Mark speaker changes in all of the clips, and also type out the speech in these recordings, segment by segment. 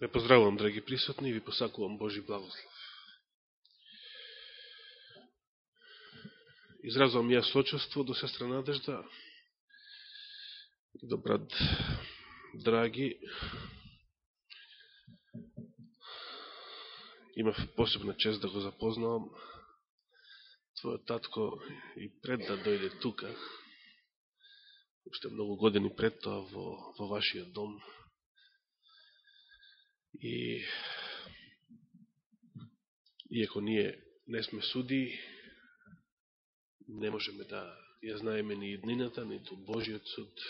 Speaker 1: Ве поздравувам, драги присутни, и ви посакувам Божи благослов. Изразувам ја сочувство до сестра Надежда и до брат Драги. Имав посебна чест да го запознавам. Твојот татко и пред да дојде тука, уште многу години пред тоа во, во вашиот дом, И иако ние не сме суди, не можеме да ја знаеме ни иднината, ниту Божиот суд,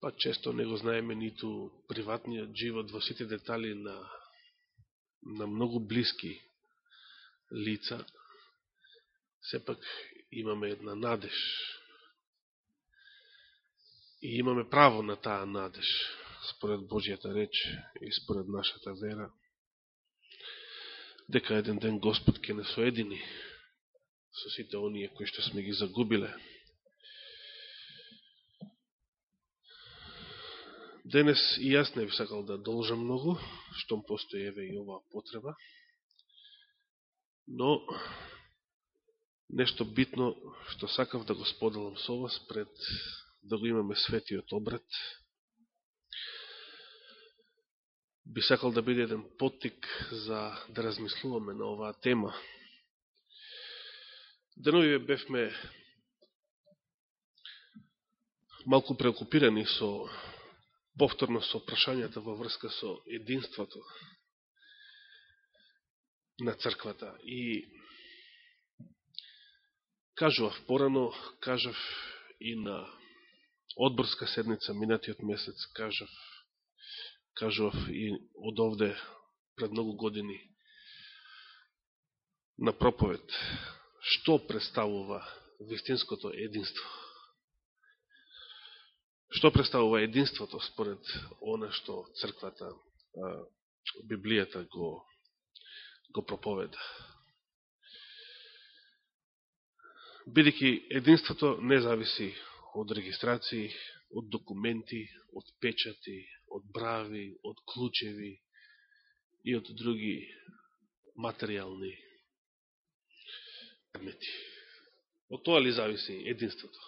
Speaker 1: па често не го знаеме ниту приватниот живот во сите детали на, на многу близки лица, сепак имаме една надеж. И имаме право на таа надеж според Божијата реч и според нашата вера, дека еден ден Господ ке не соедини со сите оние кои што сме ги загубиле. Денес и јас не би сакал да должам многу, штом постои еве и оваа потреба, но нешто битно што сакав да го споделам со вас пред да го имаме светиот обред, би сакал да биде еден поттик за да размислуваме на оваа тема. Денови бевме малку преокупирани со повторно со прашањата во врска со единството на црквата. И кажував порано, кажав и на одборска седница минатиот месец, кажав кажував и од овде пред многу години на проповед, што представува вистинското единство? Што представува единството според она што црквата, Библијата го, го проповеда? Бидеќи единството не зависи од регистрации, од документи, од печати, од брави, од клучеви и од други материјални предмети. Од тоа ли зависи единството?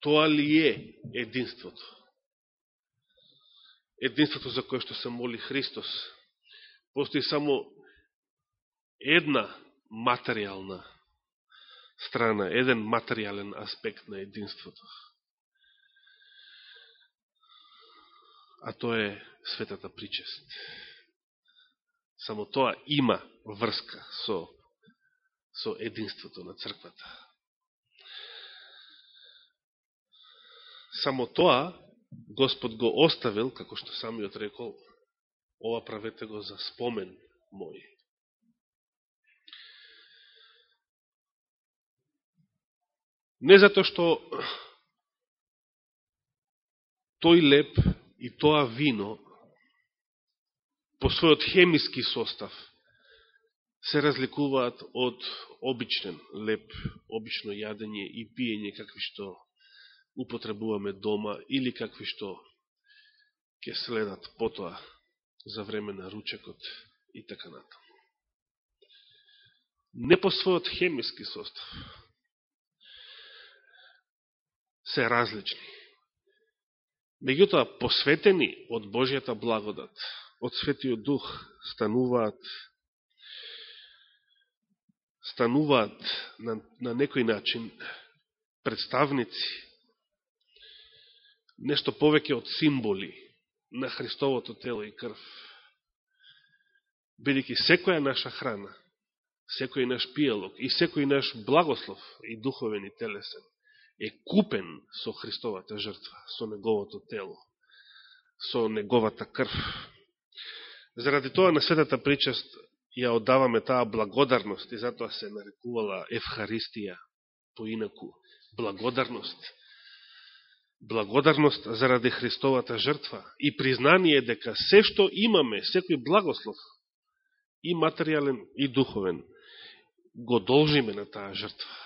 Speaker 1: Тоа ли е единството? Единството за кое што се моли Христос. Постои само една материјална страна, еден материјален аспект на единството. А тоа е светата причест. Само тоа има врска со, со единството на црквата. Само тоа Господ го оставил, како што самиот рекол, ова правете го за спомен мој. Не зато што тој леп и тоа вино по својот хемиски состав се разликуваат од обичен леп, обично јадење и пиење какви што употребуваме дома или какви што ќе следат потоа за време на ручекот и така натаму. Не по својот хемиски состав се различни. Меѓутоа, посветени од Божијата благодат, од Светиот Дух, стануваат стануваат на, на некој начин представници нешто повеќе од символи на Христовото тело и крв. Бидеќи секоја наша храна, секој наш пијалок и секој наш благослов и духовен и телесен е купен со Христовата жртва, со неговото тело, со неговата крв. Заради тоа на светата причаст ја оддаваме таа благодарност и затоа се нарекувала Евхаристија поинаку благодарност. Благодарност заради Христовата жртва и признание дека се што имаме, секој благослов, и материјален и духовен, го должиме на таа жртва.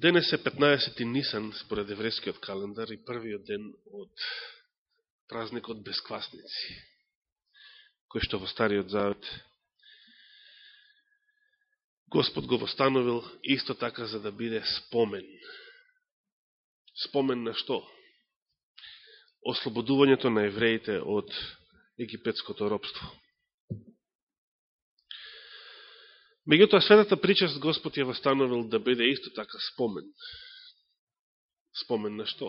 Speaker 1: Денес е 15. Нисан според еврејскиот календар и првиот ден од празникот Бесквасници, кој што во Стариот Завет Господ го востановил исто така за да биде спомен. Спомен на што? Ослободувањето на евреите од египетското робство. Меѓутоа, светата причаст Господ ја восстановил да биде исто така спомен. Спомен на што?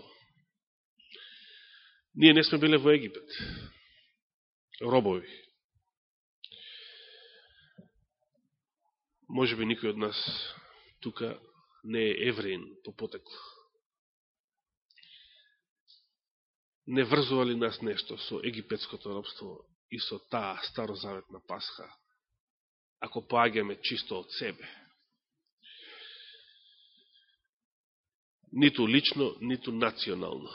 Speaker 1: Ние не сме биле во Египет. Робови. Може би никој од нас тука не е евреин по потекло. Не врзували нас нешто со египетското робство и со таа старозаветна пасха ако поаѓаме чисто од себе. Ниту лично, ниту национално.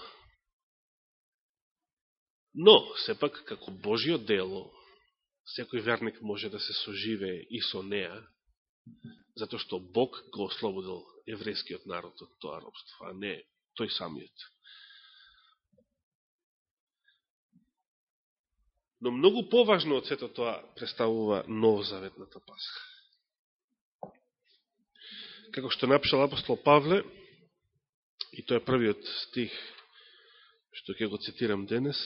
Speaker 1: Но, сепак, како Божиот дело, секој верник може да се соживе и со неа, затоа што Бог го ослободил еврејскиот народ од тоа робство, а не тој самиот. Но многу поважно од сето тоа представува новозаветната пасха. Како што напишал апостол Павле, и тоа е првиот стих што ќе го цитирам денес,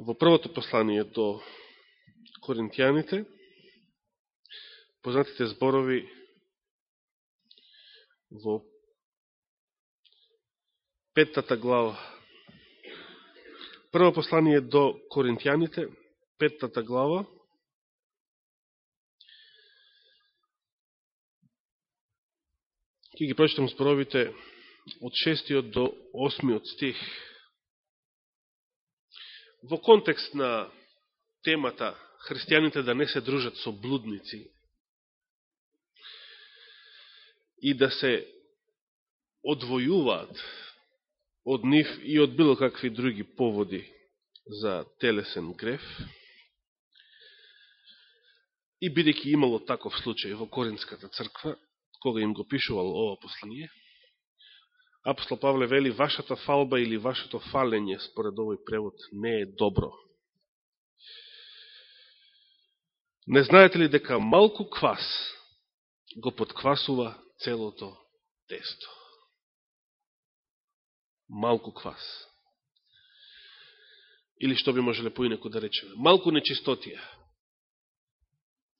Speaker 1: во првото послание до Коринтијаните, познатите зборови во петата глава Прво послание до Коринтијаните, петтата глава. Ке ги прочитам зборовите од шестиот до осмиот стих. Во контекст на темата христијаните да не се дружат со блудници и да се одвојуваат од нив и од било какви други поводи за телесен греф. И бидеќи имало таков случај во Коринската црква, кога им го пишувал ова послание, апостол Павле вели, вашата фалба или вашето фалење, според овој превод, не е добро. Не знаете ли дека малку квас го подквасува целото тесто? Малку квас. Или што би можеле поинеко да речеме? Малку нечистотија.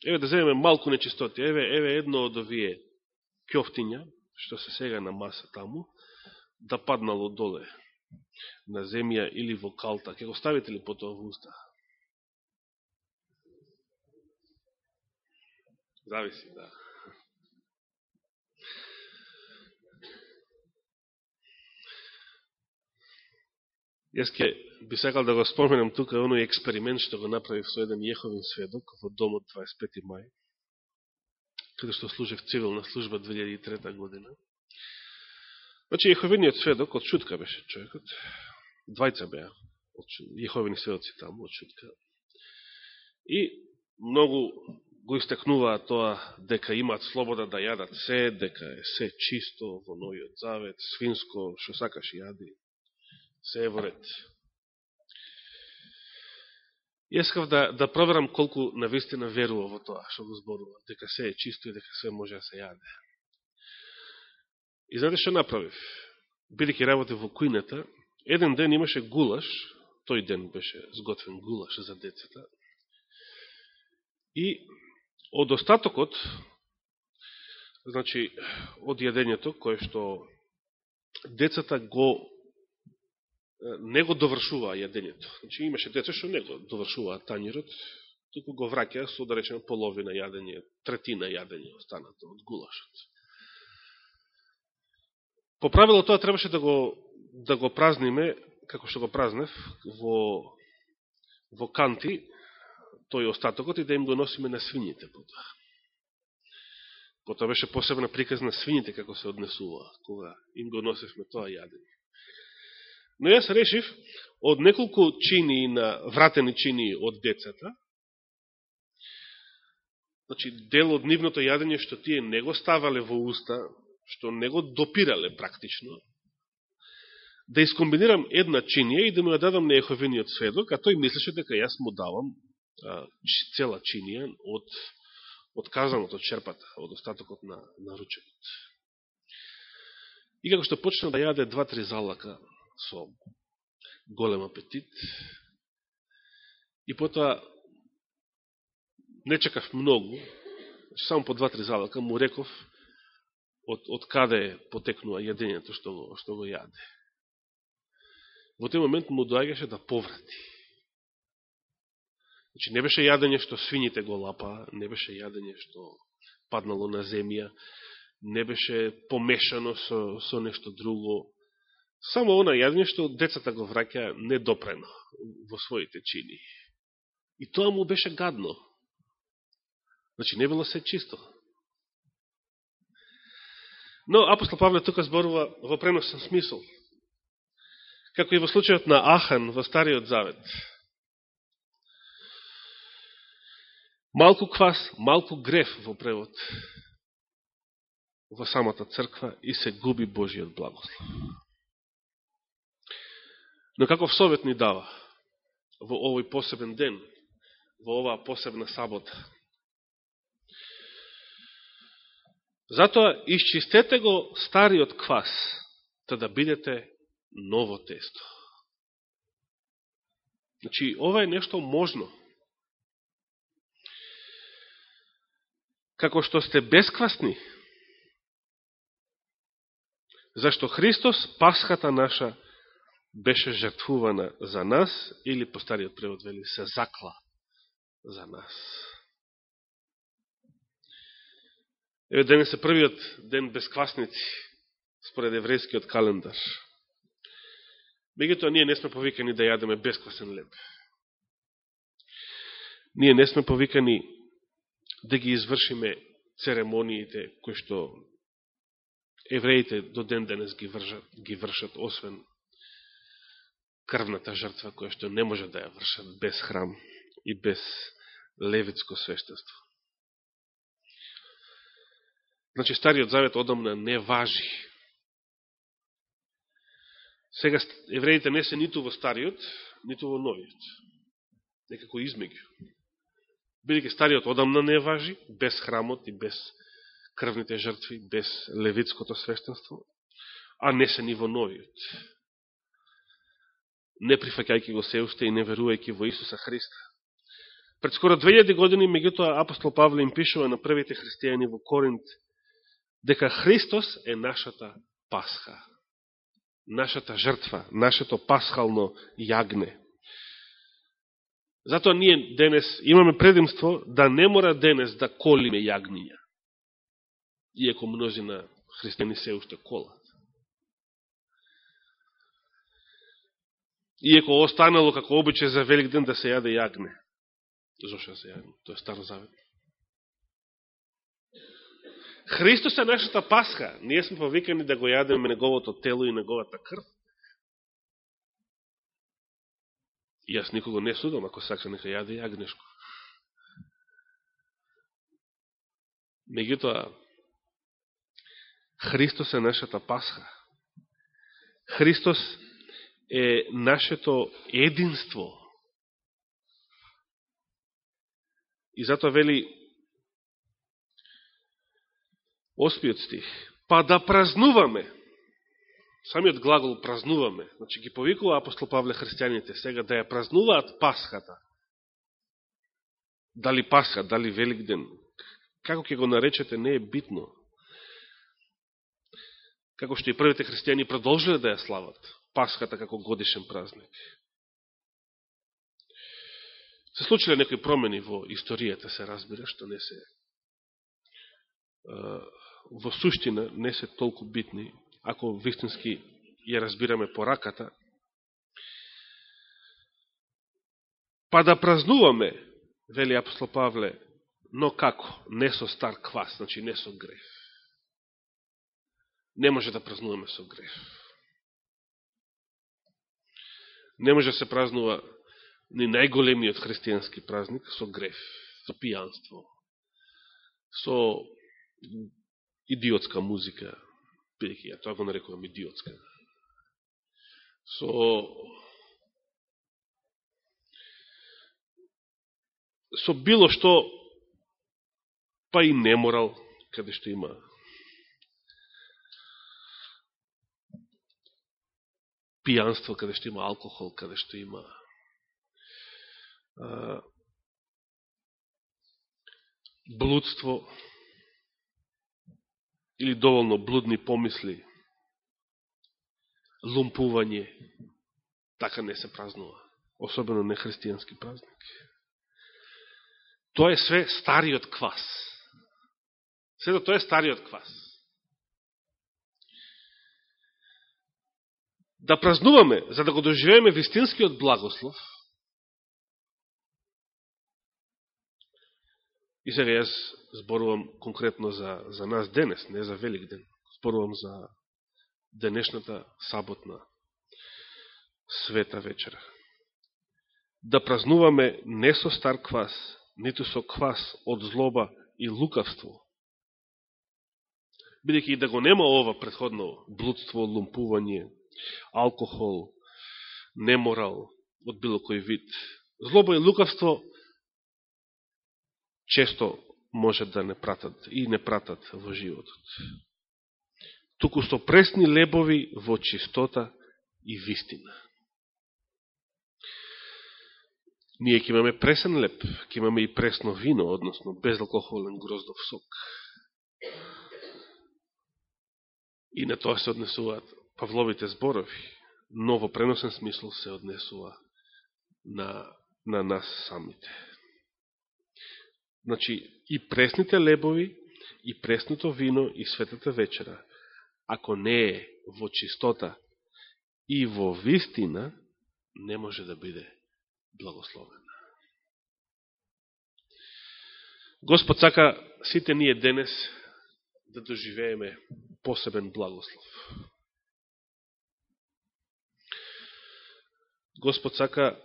Speaker 1: Еве да земеме малку нечистотија. Еве, еве едно од овие кјофтиња, што се сега на маса таму, да паднало доле на земја или во калта. Ке го ставите ли по тоа во уста? Зависи, да. Јас ке би сакал да го споменам тука оној експеримент што го направив со еден Јеховин сведок во домот 25. мај, каде што служев цивилна служба 2003 година. Значи, Јеховиниот сведок, од шутка беше човекот, двајца беа, Јеховини сведоци таму, од шутка. И многу го истекнуваа тоа дека имаат слобода да јадат се, дека е се чисто во новиот завет, свинско, што сакаш јади, се е во ред. Јескав да, да проверам колку навистина верува во тоа што го зборува, дека се е чисто и дека се може да се јаде. И знаете што направив? Бидеќи работе во кујната, еден ден имаше гулаш, тој ден беше сготвен гулаш за децата, и од остатокот, значи, од јадењето, кое што децата го не го довршуваа јадењето. Значи имаше деца што не го довршуваа тањерот, туку го враќа со да речеме половина јадење, третина јадење останато од гулашот. По правило тоа требаше да го да го празниме како што го празнев во во канти тој остатокот и да им го носиме на свињите потоа. Потоа беше посебна приказ на свињите како се однесува кога им го носевме тоа јадење. Но јас решив од неколку чини на вратени чини од децата, значи, дел од нивното јадење што тие не го ставале во уста, што не го допирале практично, да искомбинирам една чинија и да му ја дадам на Еховиниот сведок, а тој мислеше дека јас му давам а, цела чинија од, од казаното, од черпата, од остатокот на, на ручевот. И како што почна да јаде два-три залака со голем апетит, и потоа не чекав многу, само по два-три залака, му реков од, од каде потекнува јадењето што го, што го јаде во тој момент му доаѓаше да поврати. Значи, не беше јадење што свините го лапа, не беше јадење што паднало на земја, не беше помешано со, со нешто друго. Само она јадење што децата го враќа недопрено во своите чини. И тоа му беше гадно. Значи, не било се чисто. Но апостол Павле тука зборува во преносен смисол како и во случајот на Ахан во Стариот Завет. Малку квас, малку греф во превод во самата црква и се губи Божиот благослов. Но каков совет ни дава во овој посебен ден, во оваа посебна сабота? Затоа исчистете го стариот квас, та да бидете ново тесто. Значи, ова е нешто можно. Како што сте безквасни. зашто Христос, пасхата наша, беше жртвувана за нас, или по стариот превод вели, се закла за нас. Еве денес е првиот ден бесквасници, според еврејскиот календар. Меѓутоа ние не сме повикани да јадеме бесквасен леб. Ние не сме повикани да ги извршиме церемониите кои што евреите до ден денес ги вршат, ги вршат освен крвната жртва која што не може да ја вршат без храм и без левитско свештество. Значи, Стариот Завет одамна не важи Сега евреите не се ниту во стариот, ниту во новиот. Некако измеѓу. Бидеќи стариот одамна не важи, без храмот и без крвните жртви, без левитското свештенство, а не се ни во новиот. Не прифакајќи го се уште и не верувајќи во Исуса Христа. Пред скоро 2000 години, меѓутоа, апостол Павле им пишува на првите христијани во Коринт дека Христос е нашата пасха нашата жртва, нашето пасхално јагне. Затоа ние денес имаме предимство да не мора денес да колиме јагниња. Иако множина христијани се уште колат. Иеко останало како обичај за Велик ден да се јаде јагне. Зошто да се јагне? Тоа е Старо Завет. Христос е нашата пасха. Ние сме повикани да го јадеме неговото тело и неговата крв. И јас никого не судам, ако сака нека јаде јагнешко. Меѓутоа, Христос е нашата пасха. Христос е нашето единство. И затоа вели Оспиот стих. Па да празнуваме. Самиот глагол празнуваме. Значи ги повикува апостол Павле христијаните сега да ја празнуваат Пасхата. Дали Пасха, дали Великден. Како ќе го наречете не е битно. Како што и првите христијани продолжиле да ја слават. Пасхата како годишен празник. Се случиле некои промени во историјата, се разбира, што не се во суштина не се толку битни, ако вистински ја разбираме по раката, па да празнуваме, вели апостол Павле, но како? Не со стар квас, значи не со греф. Не може да празнуваме со греф. Не може да се празнува ни најголемиот христијански празник со греф, со пијанство, со идиотска музика, бидеќи ја тоа го нарекувам идиотска. Со со било што па и неморал, каде што има пијанство, каде што има алкохол, каде што има а, блудство или доволно блудни помисли, лумпување, така не се празнува, особено не христијански празник. Тоа е све стариот квас. Сето тоа е стариот квас. Да празнуваме, за да го доживееме вистинскиот благослов, и сега јас зборувам конкретно за, за нас денес, не за Велик ден, зборувам за денешната саботна света вечера. Да празнуваме не со стар квас, ниту со квас од злоба и лукавство, бидеќи и да го нема ова предходно блудство, лумпување, алкохол, неморал од било кој вид. Злоба и лукавство често може да не пратат и не пратат во животот. Туку со пресни лебови во чистота и вистина. Ние ќе имаме пресен леп, ќе имаме и пресно вино, односно безалкохолен гроздов сок. И на тоа се однесуваат Павловите зборови, но во преносен смисол се однесува на, на нас самите. Значи, и пресните лебови, и пресното вино, и светата вечера, ако не е во чистота и во вистина, не може да биде благословена. Господ сака сите ние денес да доживееме посебен благослов. Господ сака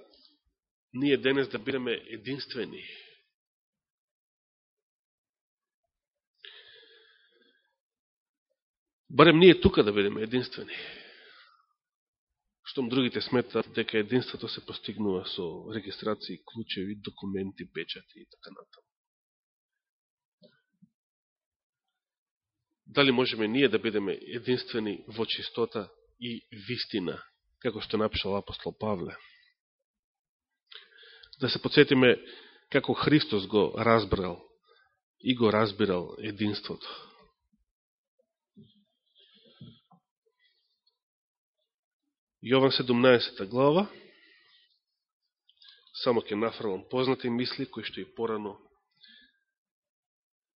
Speaker 1: ние денес да бидеме единствени. Барем ние тука да бидеме единствени. Штом другите сметат дека единството се постигнува со регистрации, клучеви, документи, печати и така натаму. Дали можеме ние да бидеме единствени во чистота и вистина, како што напишал апостол Павле? Да се подсетиме како Христос го разбрал и го разбирал единството. Јован 17 глава, само ќе нафрлам познати мисли, кои што и порано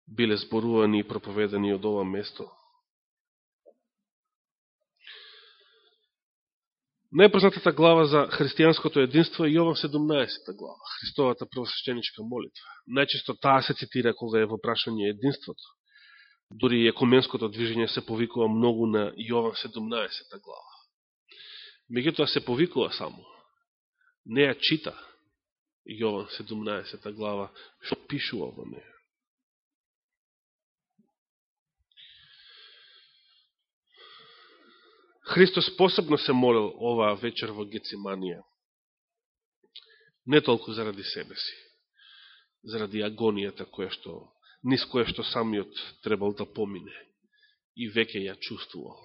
Speaker 1: биле зборувани и проповедани од ова место. Најпознатата глава за христијанското единство е Јован 17 глава, Христовата првосвещеничка молитва. Најчесто таа се цитира кога е во прашање единството. Дори и екуменското движење се повикува многу на Јован 17 глава. Меѓутоа се повикува само. Не ја чита Јован 17 глава, што пишува во неја. Христос посебно се молил оваа вечер во Гециманија. Не толку заради себе си, заради агонијата која што, низ која што самиот требал да помине и веќе ја чувствувал.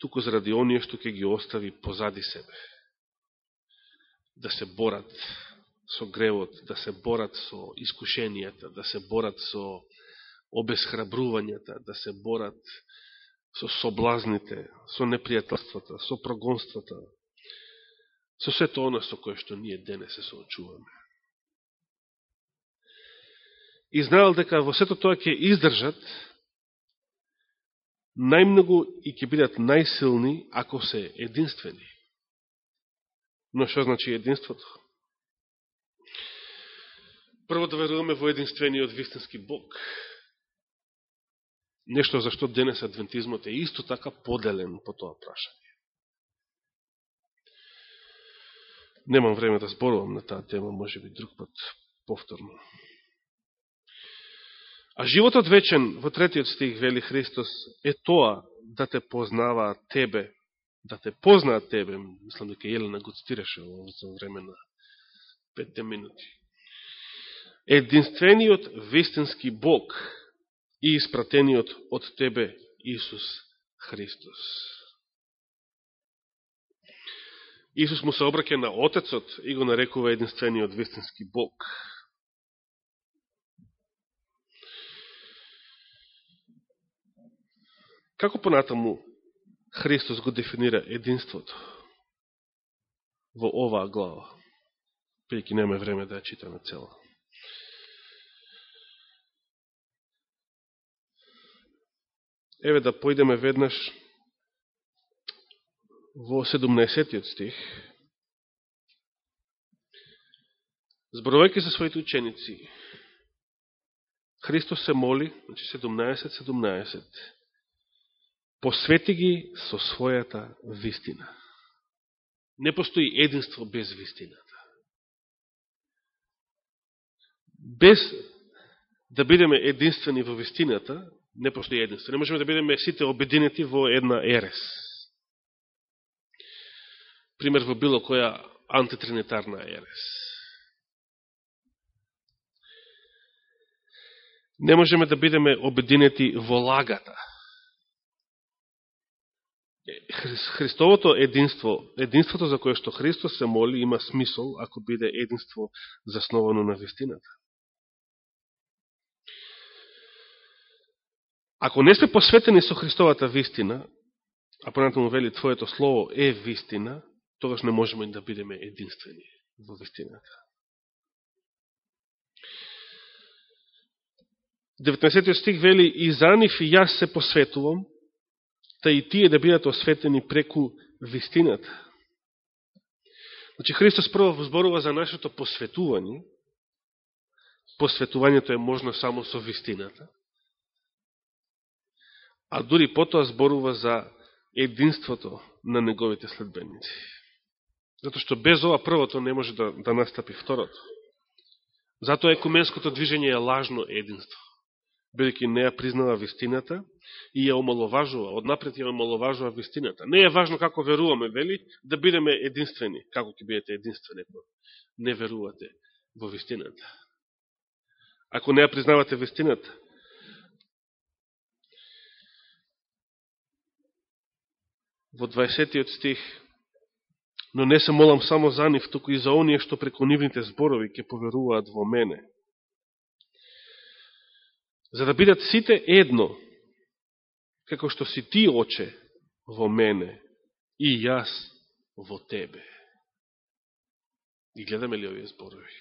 Speaker 1: Туку заради оние што ќе ги остави позади себе. Да се борат со гревот, да се борат со искушенијата, да се борат со обесхрабрувањата, да се борат со соблазните, со непријателствата, со прогонствата, со сето оно со кое што ние денес се соочуваме. И знаел дека во сето тоа ќе издржат најмногу и ќе бидат најсилни ако се единствени. Но што значи единството? Прво да веруваме во единствениот вистински Бог, нешто за што денес адвентизмот е исто така поделен по тоа прашање. Немам време да зборувам на таа тема, може би друг пат повторно. А животот вечен, во третиот стих, вели Христос, е тоа да те познаваат тебе, да те познаат тебе. Мислам дека Елена го цитираше во време на петте минути. Единствениот вистински Бог и испратениот од тебе Исус Христос. Исус му се обраке на Отецот и го нарекува единствениот вистински Бог. Како понатаму Христос го дефинира единството во оваа глава? Пејќи нема време да ја читаме цела. Еве да појдеме веднаш во 17 стих. Зборувајќи со своите ученици, Христос се моли, значи 17, 17, посвети ги со својата вистина. Не постои единство без вистината. Без да бидеме единствени во вистината, не постои единство. Не можеме да бидеме сите обединети во една ерес. Пример во било која антитринитарна ерес. Не можеме да бидеме обединети во лагата. Христовото единство, единството за кое што Христос се моли, има смисол ако биде единство засновано на вистината. Ако не сме посветени со Христовата вистина, а понатаму вели Твоето Слово е вистина, тогаш не можеме да бидеме единствени во вистината. 19 стих вели И за нив и јас се посветувам, та и тие да бидат осветени преку вистината. Значи Христос прво зборува за нашето посветување. Посветувањето е можно само со вистината а дури потоа зборува за единството на неговите следбеници. Зато што без ова првото не може да, да настапи второто. Затоа екуменското движење е лажно единство, бидеќи не ја признава вистината и ја омаловажува, однапред ја омаловажува вистината. Не е важно како веруваме, вели, да бидеме единствени. Како ќе бидете единствени, ако не верувате во вистината? Ако не ја признавате вистината, во 20 стих, но не се молам само за нив, туку и за оние што преко нивните зборови ќе поверуваат во мене. За да бидат сите едно, како што си ти, оче, во мене и јас во тебе. И гледаме ли овие зборови?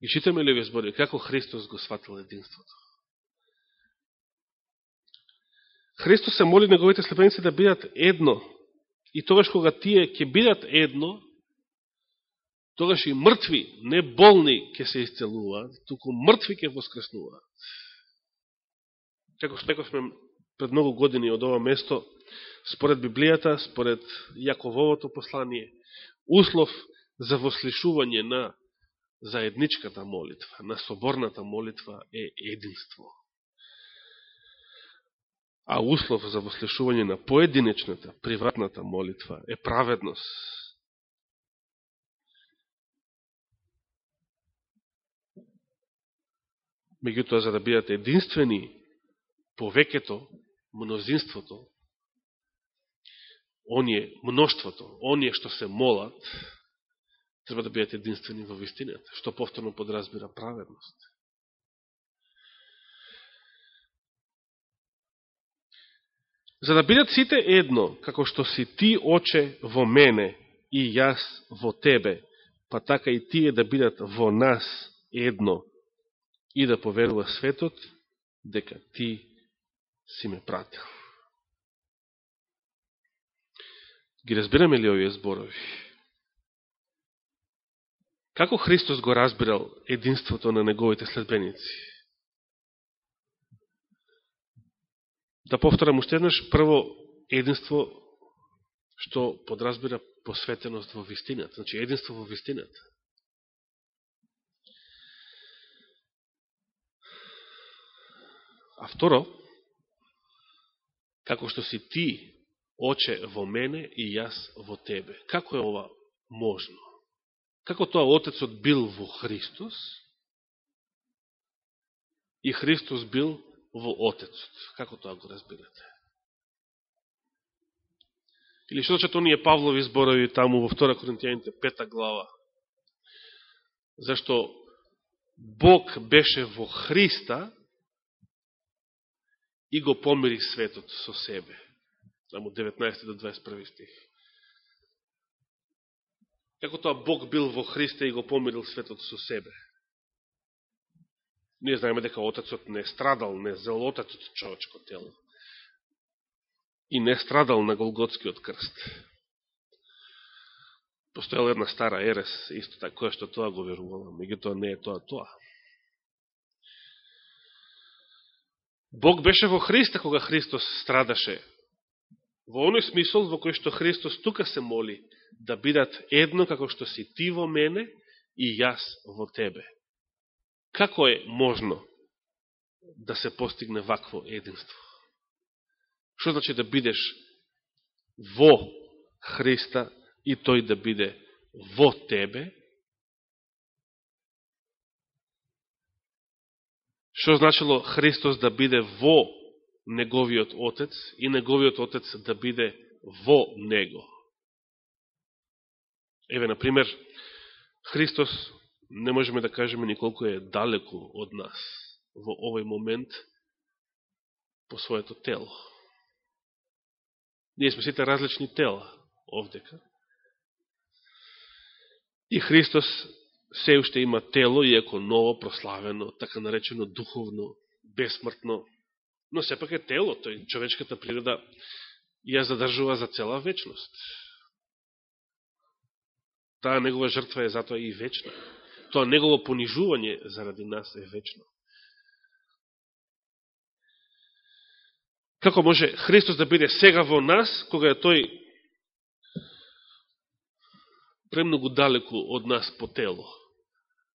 Speaker 1: И читаме ли овие зборови? Како Христос го сватил единството? Христос се моли неговите слепеници да бидат едно. И тогаш кога тие ќе бидат едно, тогаш и мртви, не болни, ќе се исцелуваат, туку мртви ќе воскреснуваат. Како што пред многу години од ова место, според Библијата, според Јакововото послание, услов за вослишување на заедничката молитва, на соборната молитва е единство а услов за вослешување на поединечната, приватната молитва е праведност. Меѓутоа, за да бидат единствени повеќето, мнозинството, оние, мноштвото, оние што се молат, треба да бидат единствени во вистината, што повторно подразбира праведност. За да бидат сите едно, како што си ти, оче, во мене и јас во тебе, па така и тие да бидат во нас едно и да поверува светот, дека ти си ме пратил. Ги разбираме ли овие зборови? Како Христос го разбирал единството на неговите следбеници? Да повторам уште еднаш, прво единство што подразбира посветеност во вистината, значи единство во вистината. А второ, како што си ти, оче во мене и јас во тебе. Како е ова можно? Како тоа Отецот бил во Христос и Христос бил во Отецот? Како тоа го разбирате? Или што значат оние Павлови зборови таму во 2 Коринтијаните 5 глава? Зашто Бог беше во Христа и го помири светот со себе. Таму 19 до 21 стих. Како тоа Бог бил во Христа и го помирил светот со себе. Ние знаеме дека Отецот не страдал, не зел Отецот човечко тело. И не страдал на Голготскиот крст. Постоела една стара ерес, исто така, која што тоа го верувала, тоа не е тоа тоа. Бог беше во Христа кога Христос страдаше. Во оној смисол во кој што Христос тука се моли да бидат едно како што си ти во мене и јас во тебе. Како е можно да се постигне вакво единство? Што значи да бидеш во Христа и тој да биде во тебе? Што значило Христос да биде во неговиот Отец и неговиот Отец да биде во Него? Еве, например, Христос не можеме да кажеме николку е далеко од нас во овој момент по своето тело. Ние сме сите различни тела овдека. И Христос се уште има тело, иако ново, прославено, така наречено духовно, бесмртно, но сепак е тело, тој човечката природа ја задржува за цела вечност. Таа негова жртва е затоа и вечна. Тоа негово понижување заради нас е вечно. Како може Христос да биде сега во нас, кога е тој премногу далеку од нас по тело?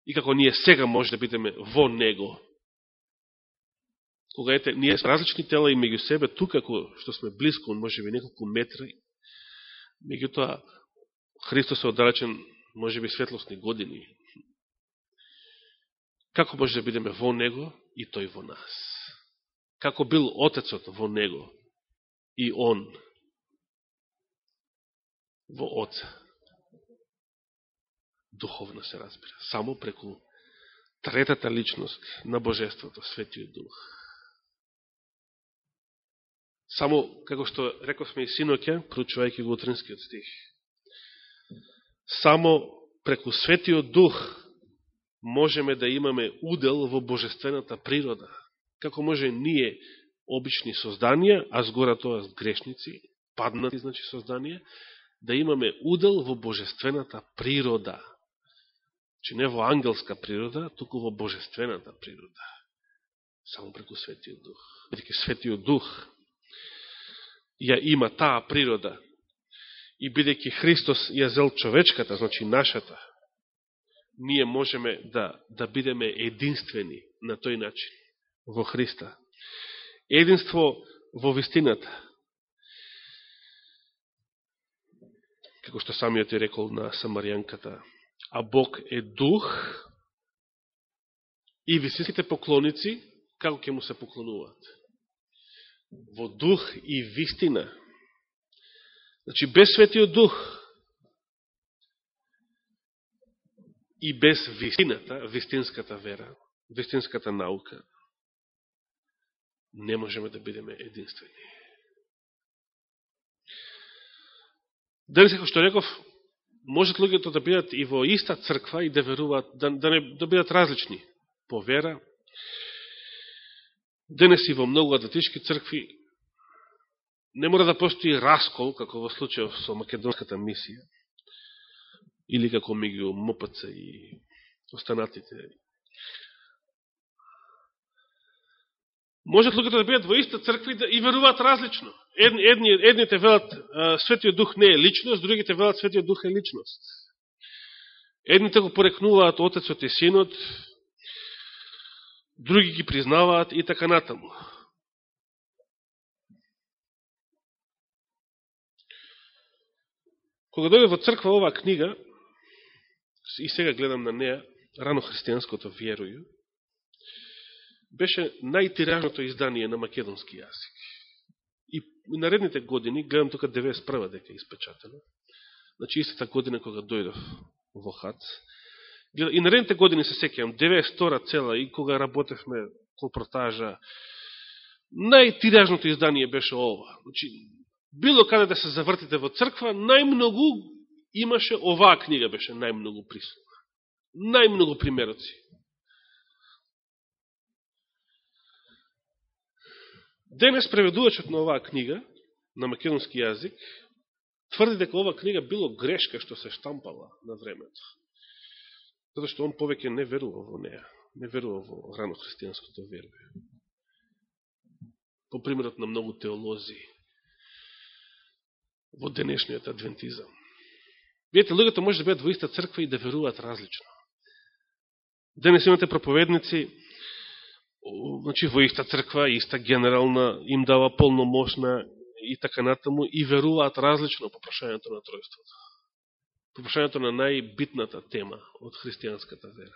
Speaker 1: и како ние сега може да бидеме во Него. Кога ете, ние сме различни тела и меѓу себе, тука како што сме близко, може би неколку метри, меѓутоа Христос е оддалечен, може би светлосни години. Како може да бидеме во Него и Тој во нас? Како бил Отецот во Него и Он во Отца? духовно се разбира. Само преку третата личност на Божеството, Светиот Дух. Само, како што рековме и синоќа, проучувајќи го утринскиот стих, само преку Светиот Дух можеме да имаме удел во Божествената природа. Како може ние, обични созданија, а згора тоа грешници, паднати, значи, созданија, да имаме удел во Божествената природа. Че не во ангелска природа, туку во божествената природа. Само преку Светиот Дух. Бидеќи Светиот Дух ја има таа природа и бидејќи Христос ја зел човечката, значи нашата, ние можеме да, да бидеме единствени на тој начин во Христа. Единство во вистината. Како што самиот е рекол на Самаријанката, а Бог е дух, и вистинските поклоници, како ќе му се поклонуваат? Во дух и вистина. Значи, без светиот дух и без вистината, вистинската вера, вистинската наука, не можеме да бидеме единствени. Дали се што реков, можат луѓето да бидат и во иста црква и да веруваат, да, да, не, да бидат различни по вера. Денес и во многу атлетички цркви не мора да постои раскол, како во случајов со македонската мисија, или како меѓу МПЦ и останатите. Можат луѓето да бидат во иста цркви да и веруваат различно. Едни, едни, едните велат Светиот Дух не е личност, другите велат Светиот Дух е личност. Едните го порекнуваат Отецот и Синот, други ги признаваат и така натаму. Кога дојде во црква оваа книга, и сега гледам на неа рано христијанското верују, беше најтиражното издание на македонски јазик. И наредните години, гледам тука 91 дека е испечатено, значи истата година кога дојдов во ХАЦ, и наредните години се секјам, 92 цела и кога работевме колпротажа, најтиражното издание беше ова. Значи, било каде да се завртите во црква, најмногу имаше оваа книга беше најмногу присутна. Најмногу примероци. Денес преведувачот на оваа книга, на македонски јазик, тврди дека оваа книга било грешка што се штампала на времето. Зато што он повеќе не верува во неа, не верува во рано христијанското верување. По примерот на многу теолози во денешниот адвентизам. Видете, луѓето може да бидат во иста црква и да веруваат различно. Денес имате проповедници значи во иста црква, иста генерална, им дава полномошна и така натаму, и веруваат различно по прашањето на тројството. По прашањето на најбитната тема од христијанската вера.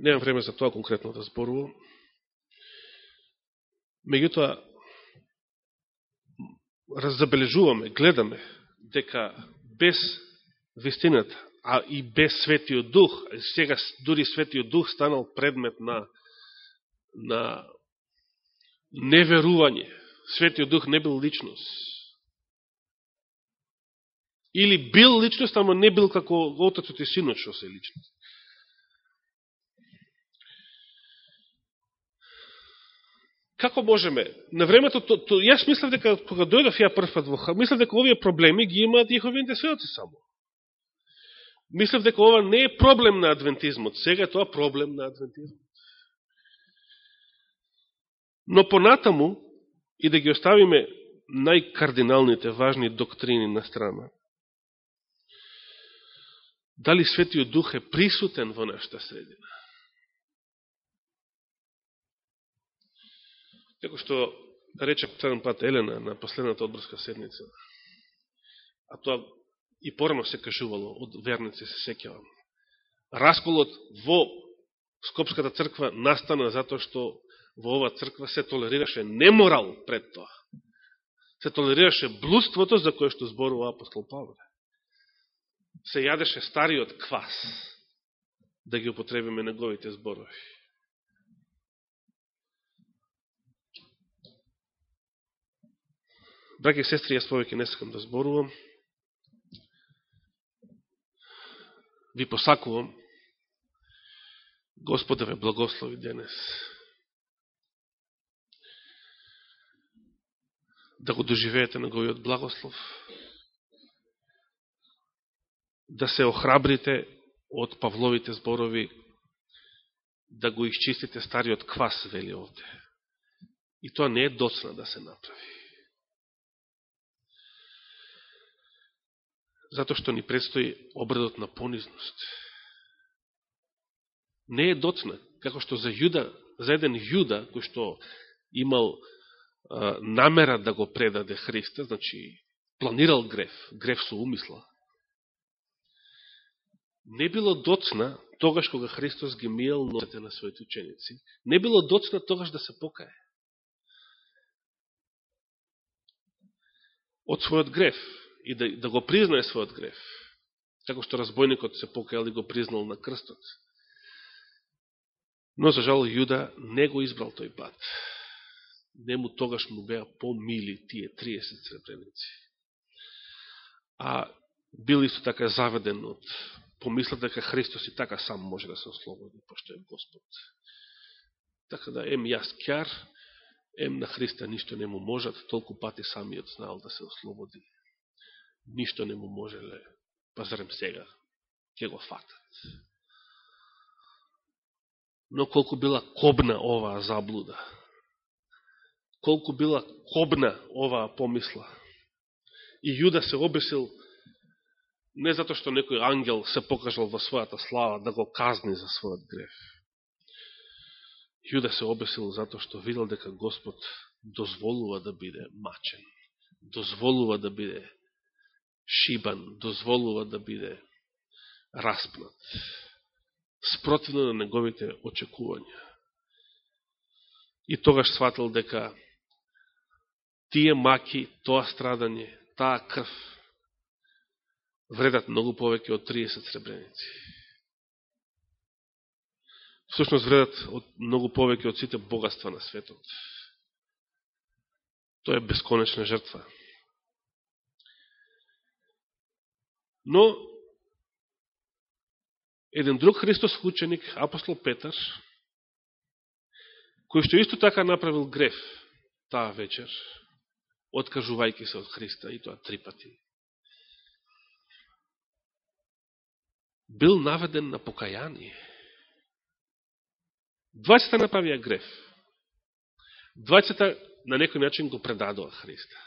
Speaker 1: Немам време за тоа конкретно да зборувам. Меѓутоа, разабележуваме, гледаме, дека без вистината а и без Светиот Дух, сега дури Светиот Дух станал предмет на, на неверување. Светиот Дух не бил личност. Или бил личност, ама не бил како Отецот и Синот, што се личност. Како можеме? На времето, то, то, јас мислев дека, кога дојдов ја прв пат во мислев дека овие проблеми ги имаат јеховините свеоци само. Мислев дека ова не е проблем на адвентизмот. Сега е тоа проблем на адвентизмот. Но понатаму, и да ги оставиме најкардиналните важни доктрини на страна, дали Светиот Дух е присутен во нашата средина? Како што да рече последен пат Елена на последната одборска седница, а тоа и порано се кажувало од верници, се секјавам. Расколот во Скопската црква настана затоа што во оваа црква се толерираше неморал пред тоа. Се толерираше блудството за кое што зборува апостол Павле. Се јадеше стариот квас, да ги употребиме неговите зборови. Браке и сестри, јас повеќе не сакам да зборувам. ви посакувам Господа ве благослови денес. Да го доживеете неговиот благослов. Да се охрабрите од Павловите зборови, да го изчистите стариот квас, вели овде. И тоа не е доцна да се направи. Зато што ни предстои обредот на понизност. Не е доцна, како што за Јуда, за еден Јуда, кој што имал а, намера да го предаде Христа, значи планирал греф, греф со умисла, не било доцна тогаш кога Христос ги миел носите на своите ученици, не било доцна тогаш да се покае. Од својот греф, и да, да го признае својот греф. Како што разбойникот се покајал и го признал на крстот. Но, за жал, Јуда не го избрал тој пат. Нему тогаш му беа помили тие 30 сребреници. А бил исто така заведен од помислата дека Христос и така сам може да се ослободи, пошто е Господ. Така да, ем јас кјар, ем на Христа ништо не му можат, толку пати самиот знаел да се ослободи ништо не му можеле, па зарем сега, ќе го фатат. Но колку била кобна оваа заблуда, колку била кобна оваа помисла. И Јуда се обесил не зато што некој ангел се покажал во својата слава да го казни за својот греф. Јуда се обесил зато што видел дека Господ дозволува да биде мачен, дозволува да биде шибан, дозволува да биде распнат, спротивно на неговите очекувања. И тогаш сватил дека тие маки, тоа страдање, таа крв, вредат многу повеќе од 30 сребреници. Всушност вредат од многу повеќе од сите богатства на светот. Тоа е бесконечна жртва. Но, еден друг Христос ученик, апостол Петар, кој што исто така направил греф таа вечер, откажувајќи се од Христа, и тоа три пати. Бил наведен на покаяние. Двајцата направија греф. Двајцата на некој начин го предадоа Христа.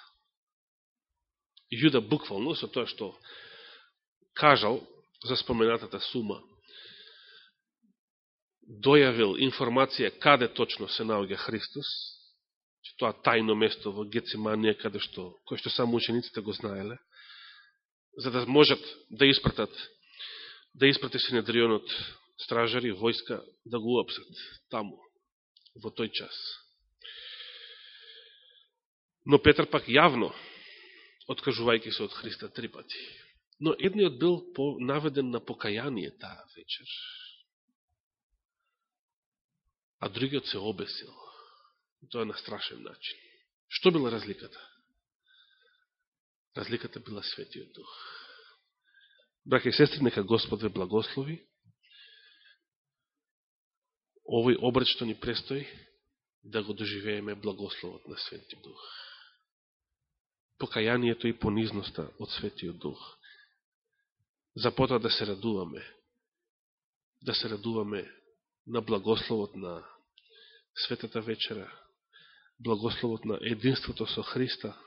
Speaker 1: Јуда буквално со тоа што кажал за споменатата сума, дојавил информација каде точно се наоѓа Христос, че тоа тајно место во Гециманија, каде што, кој што само учениците го знаеле, за да можат да испратат, да испрати Синедрионот стражари, војска, да го уапсат таму, во тој час. Но Петр пак јавно, откажувајќи се од Христа три пати. Но едниот бил наведен на покаяние таа вечер, а другиот се обесил. Тоа на страшен начин. Што била разликата? Разликата била Светиот Дух. Браке и сестри, нека Господ ве благослови. Овој обред што ни престои, да го доживееме благословот на Светиот Дух. Покајанието и понизноста од Светиот Дух. За потоа да се радуваме, да се радуваме на благословот на Светата вечера, благословот на единството со Христа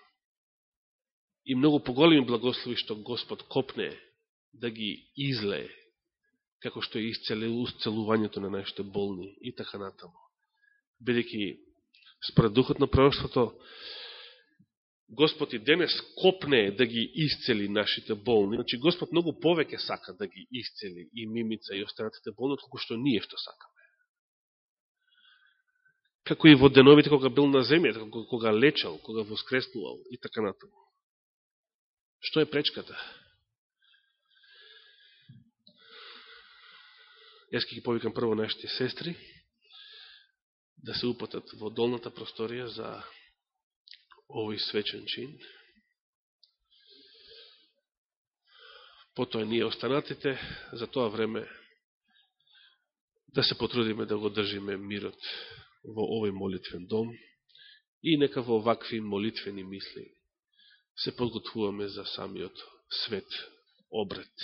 Speaker 1: и многу поголеми благослови што Господ копне да ги излее, како што е исцелувањето на нашите болни и така натаму. Бидеќи според духот на пророќството Господ и денес копне да ги исцели нашите болни. Значи Господ многу повеќе сака да ги исцели и мимица и останатите болни, отколку што ние што сакаме како и во деновите кога бил на земјата, кога, кога лечал, кога воскреснувал и така натаму. Што е пречката? Јас ќе ги повикам прво нашите сестри да се упатат во долната просторија за овој свечен чин. Потоа ние останатите за тоа време да се потрудиме да го држиме мирот во овој молитвен дом и нека во вакви молитвени мисли се подготвуваме за самиот свет обред.